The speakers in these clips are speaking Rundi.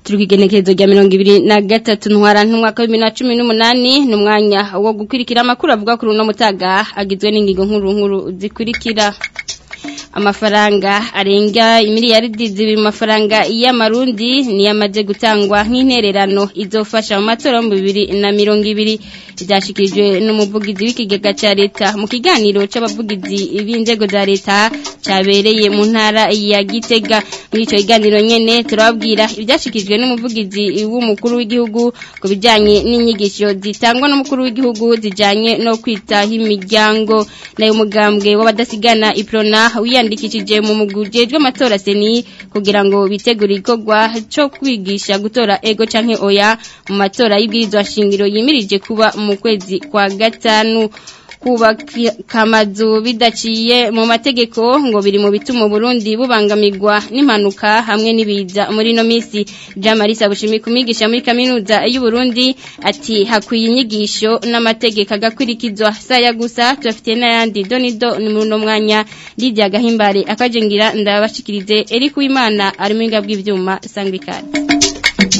igenekerezo rya mirongo ibiri na gatatu ntwara nk'umwaka w'ibibiri na cumi n'umunani ni umwanya wo gukurikira amakuru avuga kuri uno mutaga agizwe n'ingingo nkuru nkuru zikurikira amafaranga arenga miliyaridi zibiri mu mafaranga y'amarundi niyo amaze gutangwa nk'intererano izofasha mu matora mu bibiri na mirongo ibiri byashyikirijwe n'umuvugizi w'ikigega cya leta mu kiganiro cy'abavugizi b'inzego za leta cyabereye mu ntara ya gitega muri icyo kiganiro nyine turababwira ibyashyikirijwe n'umuvugizi w'umukuru w'igihugu ku bijyanye n'inyigisho zitangwa n'umukuru w'igihugu zijyanye no kwitaho imiryango nayo mugambwe w'abadasigana iprona wiyanjye yiyandikishije mu mugujejwe amatora seni kugira ngo bitegure ikorwa cyo kwigisha gutora ego canke oya mu matora y'ibwirizwa shingiro yimirije kuba mu kwezi kwa gatanu kubaka amazu bidaciye mu mategeko ngo biri mu bituma Burundi bubangamirwa n'impanuka hamwe n'ibiza muri ino minsi Jamarisa Bushimi kumigisha muri kaminuza y'u Burundi ati hakwiye inyigisho n'amategeko agakurikizwa saya gusa turafite n'ayandi donido ni muri uno mwanya Lydia Gahimbare akajengira ndabashikirize eri kuimana arimo inga bw'ibyuma sangikari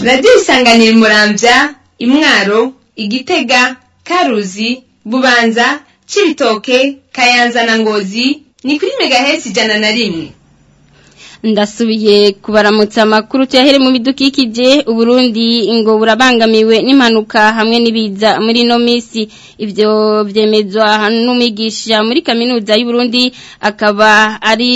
radiyo isanganira imurambya imwaro igitega karuzi bubanza chibitoke kayanza na ngozi ni kuri megahesi ijana na rimwe ndasubiye kubaramutsa amakuru tuyahere mu bidukikije uburundi ngo burabangamiwe n'impanuka hamwe n'ibiza muri ino minsi ibyo byemezwa n'umwigisha muri kaminuza y'uburundi akaba ari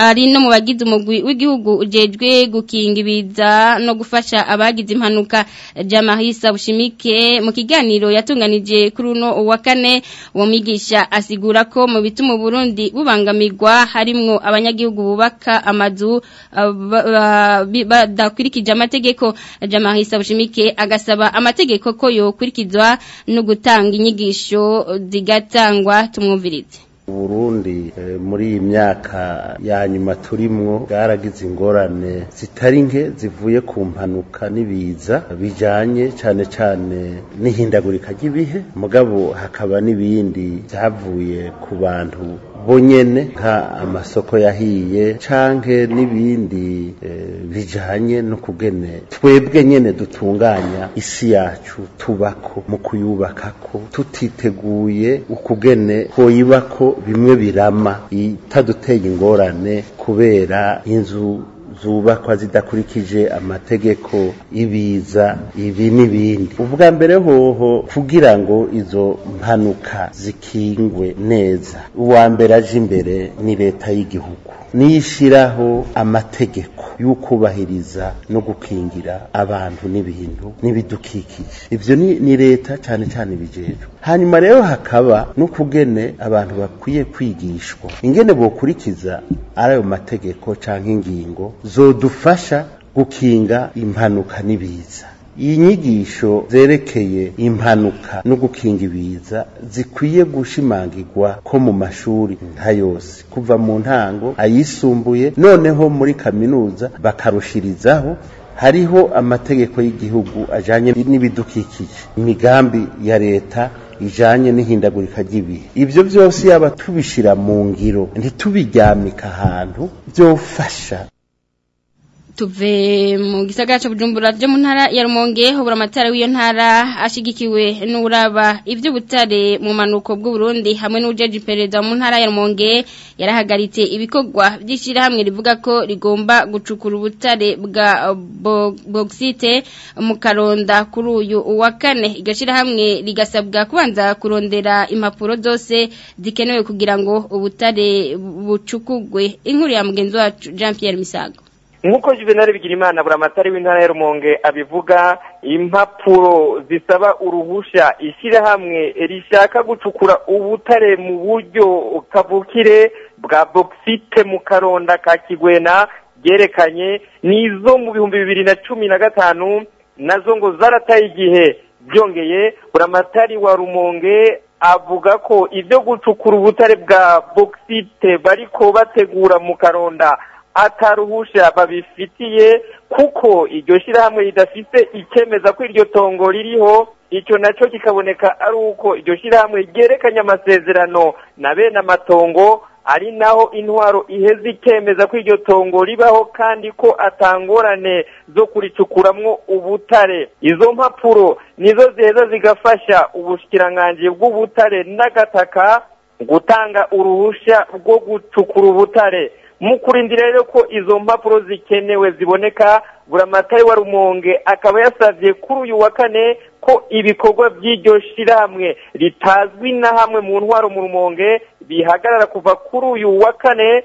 ari no mu bagize umugwi w'igihugu ujejwe gukinga ibiza no gufasha abagize impanuka jamahisa bushimike mu kiganiro yatunganije kuri uno wa kane uwo mwigisha asigura ko mu bituma uburundi bubangamirwa harimo abanyagihugu bubaka amazu amazu uh, badakurikije uh, amategeko jamahisa bushimike agasaba amategeko ko yokurikizwa no gutanga inyigisho zigatangwa tumwumvirize Burundi eh, muri iyi myaka ya nyuma turimo bwaragize ingorane zitari nke zivuye ku mpanuka n'ibiza bijyanye cyane cyane n'ihindagurika ry'ibihe mugabo hakaba n'ibindi byavuye ku bantu bo nka amasoko yahiye canke n'ibindi eh, bijanye no kugene twebwe nyene dutunganya isi yacu tubako mu kuyubakako tutiteguye ukugene koyibako bimwe birama itaduteye ingorane kubera inzu zubakwa zidakurikije amategeko ibiza ibi n'ibindi ubwa mbere hoho kugira ngo izo mpanuka zikingwe neza uwa mbere aje imbere ni leta y'igihugu niyishyiraho amategeko y'ukubahiriza no gukingira abantu n'ibintu n'ibidukikije ibyo ni leta cyane cyane ibijejwe hanyuma rero hakaba no kugene abantu bakwiye kwigishwa ingene bokurikiza ari ayo mategeko cyangwa ingingo zodufasha gukinga impanuka n'ibiza iyi nyigisho zerekeye impanuka no gukinga ibiza zikwiye gushimangirwa ko mu mashuri nka yose kuva mu ntango ayisumbuye noneho muri kaminuza bakarushirizaho hariho amategeko y'igihugu ajyanye n'ibidukikije imigambi ya leta ijanye n'ihindagurika ry'ibihe ibyo byose yaba tubishira mu ngiro ntitubiryamika ahantu byofasha tuve mu gisagara cyo bujumbura byo mu ntara hobura amatara w'iyo ntara ashigikiwe n'uraba iby'ubutare mu manuko bw’u Burundi hamwe n'ubujeje perezida mu ntara ya rumonge yarahagaritse ibikorwa by'ishyirahamwe rivuga ko rigomba gucukura ubutare bwa boxite mu karonda kuri uyu uwa kane iryo shyirahamwe rigasabwa kubanza kurondera impapuro zose dikenewe kugira ngo ubutare bucukugwe inkuru ya mugenzi wacu jean Pierre misago nk'uko juvenali bigirimana buramatari w'intara ya rumonge abivuga impapuro zisaba uruhushya ishyirahamwe rishaka gucukura ubutare mu buryo kavukire bwa bogisite mu karonda ka kigwena byerekanye n'izo mu bihumbi bibiri na cumi na gatanu nazo ngo zarataye igihe byongeye buramatari wa rumonge avuga ko ibyo gucukura ubutare bwa bogisite bariko bategura mu karonda ataruhusha babifitiye kuko iryo shyirahamwe ridafite ikemeza ko iryo tongo ririho icyo nacyo kikaboneka ari uko iryo shyirahamwe ryerekanye amasezerano na bene amatongo ari naho intwaro iheze ikemeza ko iryo tongo ribaho kandi ko atangorane zo kuricukuramo ubutare izo mpapuro nizo ziheza zigafasha ubushikiranganji bw'ubutare n'agataka gutanga uruhushya rwo gucukura ubutare mu kurindira rero ko izo mpapuro zikenewe ziboneka buramatari wa rumonge akaba yasabye kuri uyu wa kane ko ibikorwa by'iryo shyirahamwe ritazwi na hamwe mu ntwaro mu rumonge bihagarara kuva kuri uyu wa kane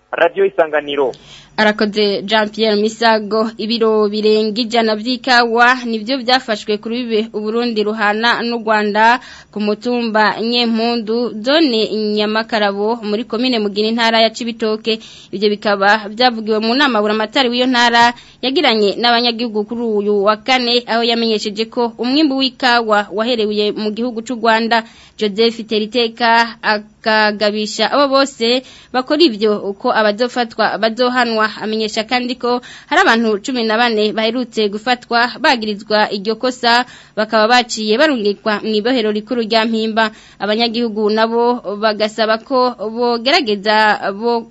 radiyo isanganiro arakoze jean Pierre misago ibiro birenga ijana by'ikawa nibyo byafashwe kuri bibe Burundi ruhana n'u rwanda ku mutumba nyempundu zone nyamakarabo muri komine mugira intara ya cibitoke ibyo bikaba byavugiwe mu nama buramatari w'iyo ntara yagiranye n'abanyagihugu kuri uyu wa kane aho yamenyesheje ko umwimbu w'ikawa wahereye mu gihugu cy'u rwanda joseph teriteka kagabisha abo bose bakora ibyo uko abazofatwa bazohanwa amenyesha kandi ko hari abantu cumi na bane baherutse gufatwa bagirizwa iryo kosa bakaba baciye barungikwa mu ibohero rikuru rya mpimba abanyagihugu nabo bagasaba ko bogerageza bo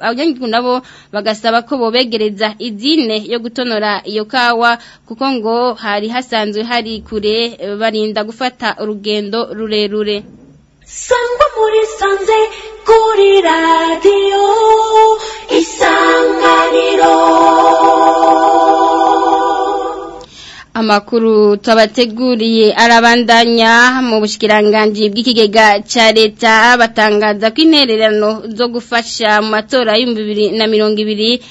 abanyagihugu nabo bagasaba ko bobegereza idine yo gutonora iyo kawa kuko ngo hari hasanzwe hari kure barinda gufata urugendo rurerure Samba muri kuri radiyo isanganiro amakuru tabateguriye arabandanya mu bushikiranganji bw'ikigega ca leta batangaza ko intererano zo gufasha mu matora y'ibihumbi bibiri na mirongo ibiri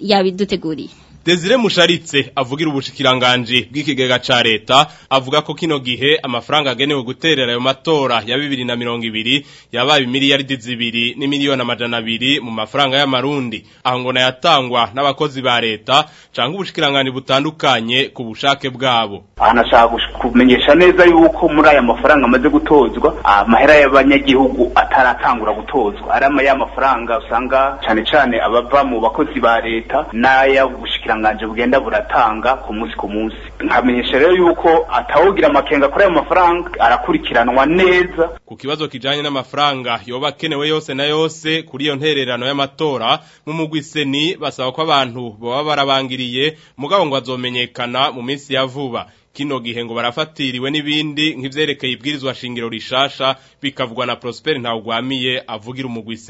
yabiduteguriye Desire Musharitse avugira ubushikiranganje bw'ikigega ca leta avuga ko kino gihe amafaranga agenewe guterera ayo matora ya 2020 yabaye miliyaridi zibiri ni miliyoni amajana abiri mu mafaranga y'amarundi aho ngo nayatangwa n'abakozi ba leta canke ubushikiranganje butandukanye ku bushake bwabo anashaka kumenyesha neza yuko muri aya mafaranga amaze gutozwa ah, amahera y'abanyagihugu ataratangura gutozwa arama ya mafaranga usanga cyane cyane abava mu bakozi ba leta n'aya gushikira ubushikiranganji bugenda buratanga ku munsi ku munsi nkamenyesha rero yuko atawugira amakenga kuri ayo mafaranga arakurikiranwa neza ku kibazo kijyanye n'amafaranga yoba akenewe yose na yose kuri iyo ntererano y'amatora mu mugwi basaba ko abantu baba barabangiriye mugabo ngo azomenyekana mu minsi ya vuba kino gihe barafatiriwe n'ibindi nk'ibyerekeye ibwirizwa shingiro rishasha bikavugwa na Prosper ntawugwamiye avugira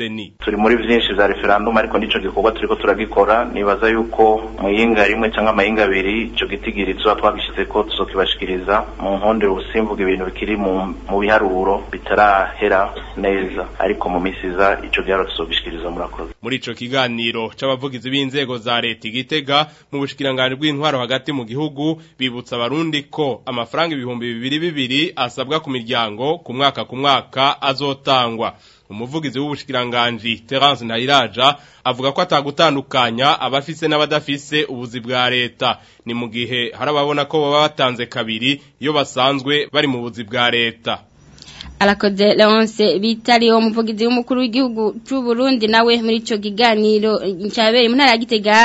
ni turi muri byinshi za referendum ariko nico gikorwa turiko turagikora nibaza yuko muyinga rimwe cyangwa amayinga abiri ico gitigirizo twagishize ko tuzokibashikiriza mu nkonde ubusimbuga ibintu bikiri mu biharuro bitarahera neza ariko mu misiza ico byaro tuzobishikiriza murakoze muri ico kiganiro c'abavugizi b'inzego za leta igitega mu bushikiranganje bw'intwaro hagati mu gihugu bibutsa abarundi ikindi ko amafaranga ibihumbi bibiri bibiri asabwa ku miryango ku mwaka ku mwaka azotangwa umuvugizi w'ubushikiranganji Terence Ntayiraja avuga ko atagutandukanya abafise n'abadafise ubuzi bwa leta ni mu gihe hari ababona ko baba batanze kabiri iyo basanzwe bari mu buzi bwa leta arakoze leonce bitari umuvugizi w'umukuru w'igihugu cy'u Burundi nawe muri ico giganiro cyabere mu ntara ya Gitega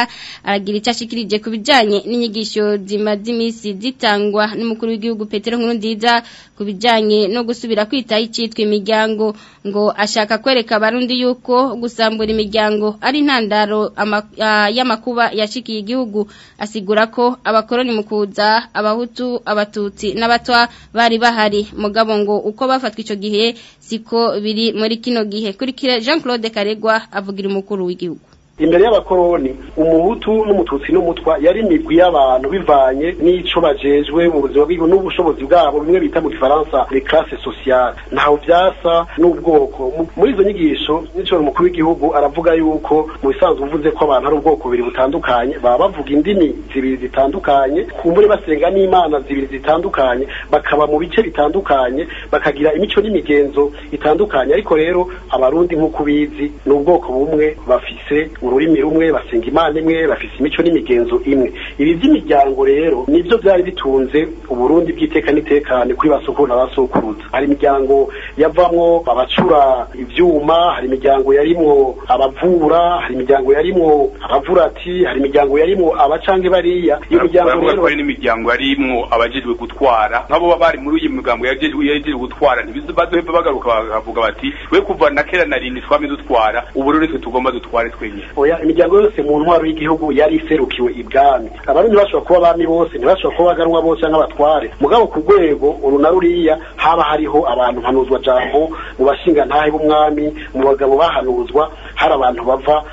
aragira icyo ashikirije ku bijanye n'inyigisho zimaze zitangwa n'umukuru w'igihugu Petero Nkurunziza ku bijanye no gusubira kwita icitwa imiryango ngo ashaka kwereka abarundi yuko gusambura imiryango ari intandaro y'amakuba yashikiye igihugu asigura ko abakoroni mu kuza abahutu abatutsi n'abatwa bari bahari mugabo ngo uko bafatwa icyo gihe siko biri muri kino gihe kurikira Jean Claude Karegwa avugira umukuru w'igihugu imbere y'abakoroni umuhutu n'umututsi n'umutwa yari imigwi y'abantu bivanye n'ico bajejwe mu buzima bw'igihugu n'ubushobozi bwabo bimwe bita mu gifaransa les classes sociales ntaho byasa n'ubwoko muri izo nyigisho n'icoro umukuru w'igihugu aravuga yuko mu bisanzwe uvuze ko abantu ari ubwoko bubiri butandukanye baba bavuga indimi zibiri zitandukanye ku kumbure basenga n'imana zibiri zitandukanye bakaba mu bice bitandukanye bakagira imico n'imigenzo itandukanye ariko rero abarundi nk'uko ubizi ni ubwoko bumwe bafise ururimi rumwe basenga imana imwe bafise imico n'imigenzo imwe ibi by'imiryango rero nibyo byari bitunze uburundi bw'iteka n'itekane kuri basukuru n'abasukuruza hari imiryango yavamo abacura ibyuma hari imiryango yarimo abavura hari imiryango yarimwo abavurati hari imiryango yarimo abacange bariya iyo miryango rero hari n'imiryango yarimwo abajejwe gutwara nk'abo bari muri iyi migambo yajejwe yajejwe gutwara ntibizobazoheva bagaruka bakavuga bati we kuva na kera na rinini twame dutwara ubu rero tugomba dutware twenyine oya imiryango yose mu ntwaro y'igihugu yari iserukiwe ibwami abarundi bashobora kuba abami bose ntibashobora kuba abaganwa bose nk'abatware mugabo ku rwego uru na ruriya haba hariho abantu hanuzwa jambo mu bashinga bashingantahe b'umwami mu bagabo bahanuzwa hari abantu bava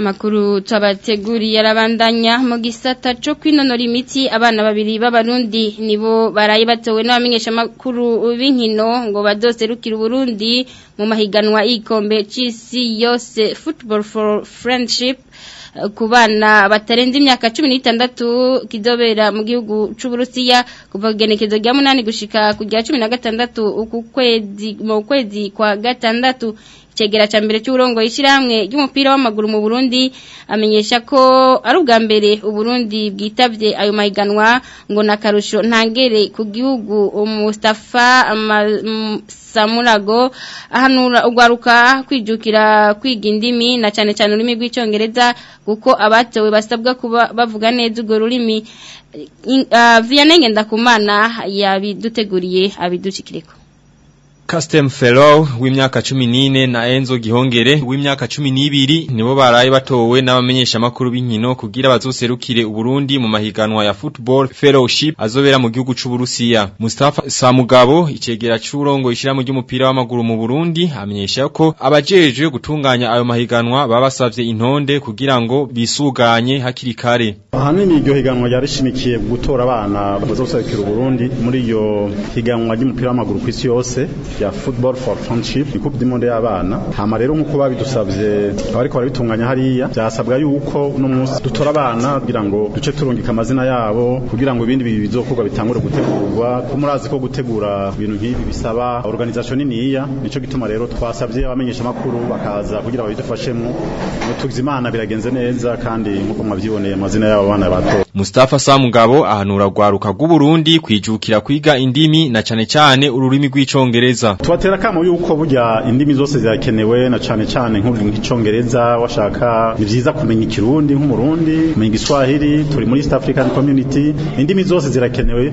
amakuru tubateguriye arabandanya mu gisata cyo kwinonora imiti abana babiri b'abarundi nibo baraye batowe n'abamenyeshamakuru b'inkino ngo badoserukire uburundi mu mahiganwa y'igikombe cy'isi yose football for friendship ku bana batarenze imyaka cumi n'itandatu kidobera mu gihugu cy'uburusiya kuva igenekezo rya munani gushika ku rya cumi na gatandatu mu kwezi kwa gatandatu icegera cya mbere cy'uburongo ishyirahamwe ry'umupira w'amaguru mu Burundi amenyesha ko ari ubwa mbere Uburundi bwitabye ayo mahiganwa ngo na karusho ntangere ku gihugu Mustafa Samurago ahanura ugaruka kwijukira kwiga indimi na cyane cyane ururimi rw'icyongereza kuko abatowe basabwa kuba bavuga neza urwo rurimi ah, Vianney Ngendakumana yabiduteguriye abidushikireko Custom Fellow w'imyaka 14 na Enzo Gihongere w'imyaka 12 nibo baraye batowe n'abamenyesha makuru b'inkino kugira bazoserukire Burundi mu mahiganwa ya Football Fellowship azobera mu gihugu cy'u Burusiya Mustafa Samugabo icegera cy'urongo ishira mu ry'umupira w'amaguru mu Burundi amenyesha ko abajeje gutunganya ayo mahiganwa babasavye intonde kugira ngo bisuganye hakiri kare ahanini iryo higanwa yarishimikiye gutora abana bazoserukira Burundi muri iyo higanwa ry'umupira w'amaguru kw'isi yose rya football for friendship ni d'imonde y'abana hama rero nkuko babidusabye abariko barabitunganya hariya byasabwa yuko uno munsi dutora abana kugira ngo duce turungika amazina yabo kugira ngo ibindi bizokorwa bitangure gutegurwa ko murazi ko gutegura ibintu nk'ibi bisaba organisation niniya nico gituma rero twasabye abamenyesha makuru bakaza kugira ngo babidufashemo mutugizimana biragenze neza kandi nkuko mwavyiboneye amazina y'abo bana bato Mustafa Samugabo ahanura rwaruka rw'u Burundi kwijukira kwiga indimi na cyane cyane ururimi rw’icyongereza neza tubatera akamo yuko burya indimi zose zirakenewe na cyane cyane nk'icyongereza washaka ni byiza kumenya ikirundi nk'umurundi kumenya igiswahili turi muri east african community indimi zose zirakenewe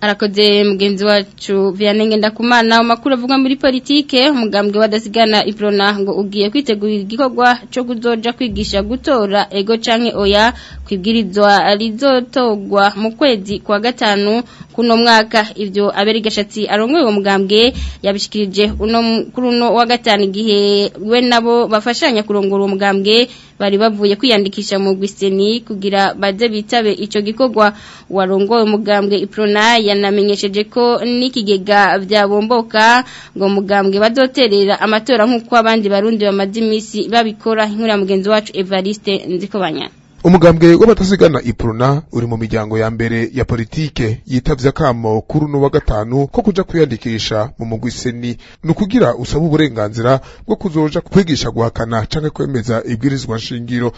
arakoze mugenzi wacu vianney ngendakumana amakuru avuga muri politike umugambwe wadasigana iburona ngo ugiye kwitegurira igikorwa cyo kuzoja kwigisha gutora ego canke oya kwibwirizwa rizotogwa mu kwezi kwa gatanu kuno mwaka ibyo aberigashatsi arongoye uwo mugambwe yabishikirije uno kuruno wa gatanu igihe we nabo bafashanya kurongora uwo mugambwe bari bavuye kwiyandikisha mu gwiseni kugira baze bitabe ico gikogwa warongowe mugambwe iprona yanamenyesheje ko n'ikigega byabomboka ngo mugambwe badoterera amatora nk'uko abandi barundi bamaze imisi babikora inkuru ya mugenzi wacu Evariste Ndikobanya umugambwe w'abatasigana ipuruna uri mu miryango ya mbere ya politike yitabye akamo kuri uno wa gatanu ko kujya kwiyandikisha mu mugwi ni ukugira usaba uburenganzira bwo kuzoja kwigisha guhakana cyangwa kwemeza ibwirizwa nshingiro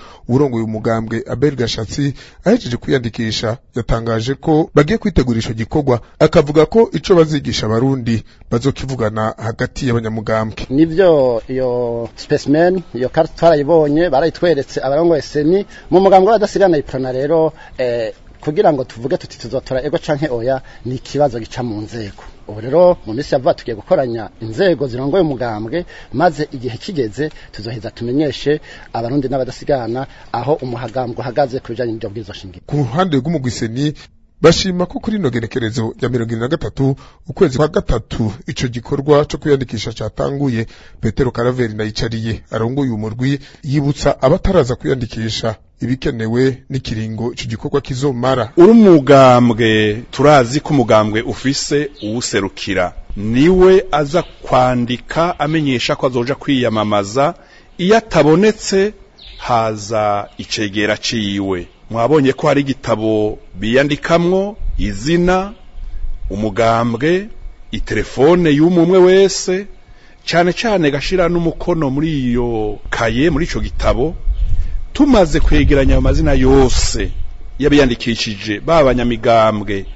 uyu umugambwe Abel Gashatsi ahejeje kwiyandikisha yatangaje ko bagiye kwitegura ico gikorwa akavuga ko icyo bazigisha abarundi bazokivugana hagati y'abanyamugambwe nivyo iyo specimen iyo carte twarayibonye barayitweretse abarongoye seni mu kurangura na iprana rero eh, kugira ngo tuvuge tuti tuzotora ego canke oya ni ikibazo gica mu nzego ubu rero mu minsi yavuga tugiye gukoranya inzego zirongoye umugambwe maze igihe kigeze tuzoheza tumenyeshe abarundi n'abadasigana aho umuhagambwe uhagaze ku bijanye n'ibyo bwizo shingiro ku ruhande rw'umugwiseni bashima ko kuri ino genekerezo rya mirongo irindwi na gatatu ukwezi kwa gatatu icyo gikorwa cyo kwiyandikisha catanguye petero karaveri nayicariye arongoye umurwi yibutsa abataraza kwiyandikisha ibikenewe n'ikiringo icyo gikorwa kizomara uri umugambwe turazi ko umugambwe ufise uwuserukira niwe aza kwandika amenyesha ko azoja kwiyamamaza iyo atabonetse haza icegera ciwe mwabonye ko hari igitabo biyandikamo izina umugambwe itelefone y'umwe umwe wese cyane cyane gashira n'umukono muri iyo kaye muri icyo gitabo tumaze kwegeranya amazina yose y'abiyandikishije baba abanyamigambwe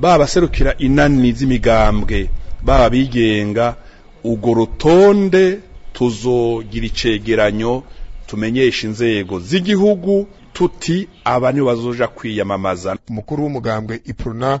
baba abaserukira inani z'imigambwe baba abigenga urwo rutonde tuzogira icegeranyo tumenyesha inzego z'igihugu tuti aba nibo kwiyamamaza umukuru w'umugambwe ipruna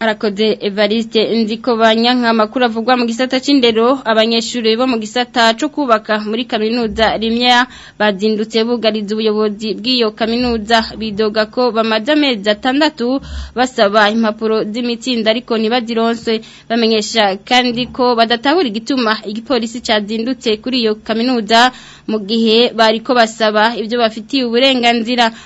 arakoze evariste nzi ko banyanka amakuru avugwa mu gisata cy'indero abanyeshuri bo mu gisata cyo kubaka muri kaminuza rimwe bazindutse bugariza ubuyobozi bw'iyo kaminuza bidoga ko bamaze amezi atandatu basaba impapuro z'imitsinda ariko ntibazironse bamenyesha kandi ko badatahura igituma igipolisi cyazindutse kuri iyo kaminuza mu gihe bariko basaba ibyo bafitiye uburenganzira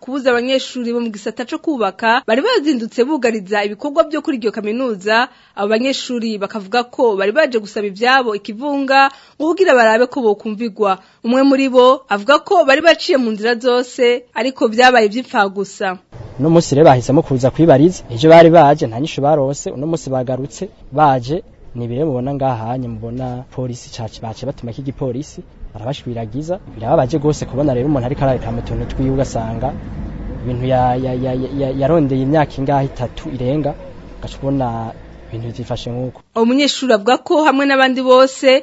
kubuza abanyeshuri bo mu gisata co kubaka bari bazindutse bugariza ibikorwa byo kuri iyo kaminuza abo banyeshuri bakavuga ko bari baje gusaba ibyabo ikivunga ngo kugira barabe ko bokumvigwa umwe muri bo avuga ko bari baciye mu nzira zose ariko byabaye vyipfa gusa no musi rero bahisemo kuza kwibariza ibyo bari baje nta nyishu barose uno musi bagarutse baje ni bire mubona ngaha mubona polisi cace bace batuma iki gipolisi barabashwiragiza birababaje gose kubona rero umuntu ariko arareka mu twiwe ugasanga ibintu yarondeye imyaka ingahe itatu irenga ugashobona ibintu byifashe nk'uko umunyeshuri avuga ko hamwe n'abandi bose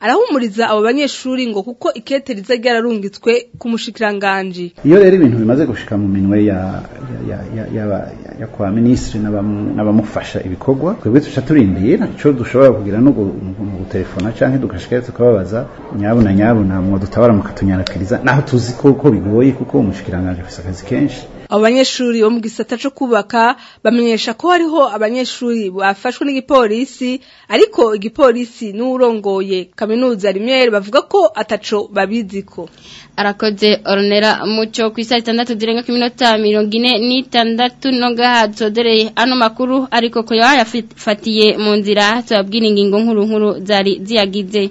arahumuriza abo banyeshuri ngo kuko ikete riza ryararungitswe ku mushikiranganji iyo rero ibintu bimaze gushika mu minwe ya ya ya ya, ya kwa ministre n'abamufasha ibikorwa twebwe tuca turindira ico dushobora kugira no gutelefona canke dugashikariza kubabaza nyabuna nyabuna mwo dutabara mukatunyarikiriza naho tuzi ko bigoye kuko umushikiranganje afise akazi kenshi Abanyeshuri bo mu gisata cyo kubaka bamenyesha ko hariho abanyeshuri bafashwe n'igipolisi ariko igipolisi n'urongoye kaminuza rimwe bavuga ko ataco babiziko arakoze oronera muco ku isaha itandatu zirenga ku minota mirongo ine n'itandatu no gahadodereye ano makuru ariko ko yaba yafatiye mu nzira tubabwira ingingo nkuru nkuru zari ziyagize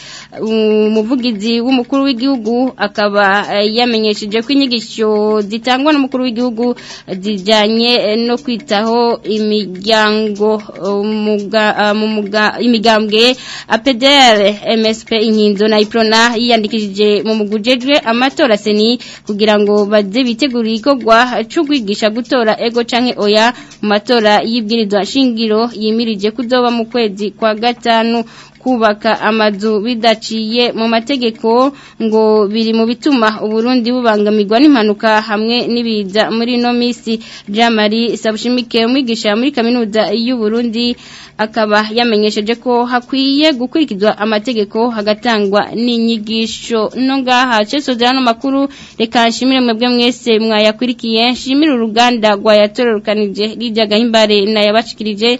umuvugizi w'umukuru w'igihugu akaba yamenyesheje ko inyigisho zitangwa n'umukuru w'igihugu zijyanye no kwitaho imi imiryango uh, uh, imigambwe APdR msp inkinzo na iprona yiyandikishije mu mugujejwe amatora seni kugira ngo baze bitegure ikogwa cyo gutora ego canke oya mu matora y'ibwirizwa shingiro yimirije kudoba mu kwezi kwa gatanu kubaka amazu bidaciye mu mategeko ngo biri mu bituma uburundi bubangamirwa n'impanuka hamwe n'ibiza muri no minsi jamari sabushimike umwigisha muri kaminuza y'uburundi akaba yamenyesheje ko hakwiye gukurikizwa amategeko hagatangwa n'inyigisho no ngaha cyeso no makuru reka nshimire mwebwe mwese mwayakurikiye nshimire uruganda rwayatororokanije rijya gahimbare nayabashikirije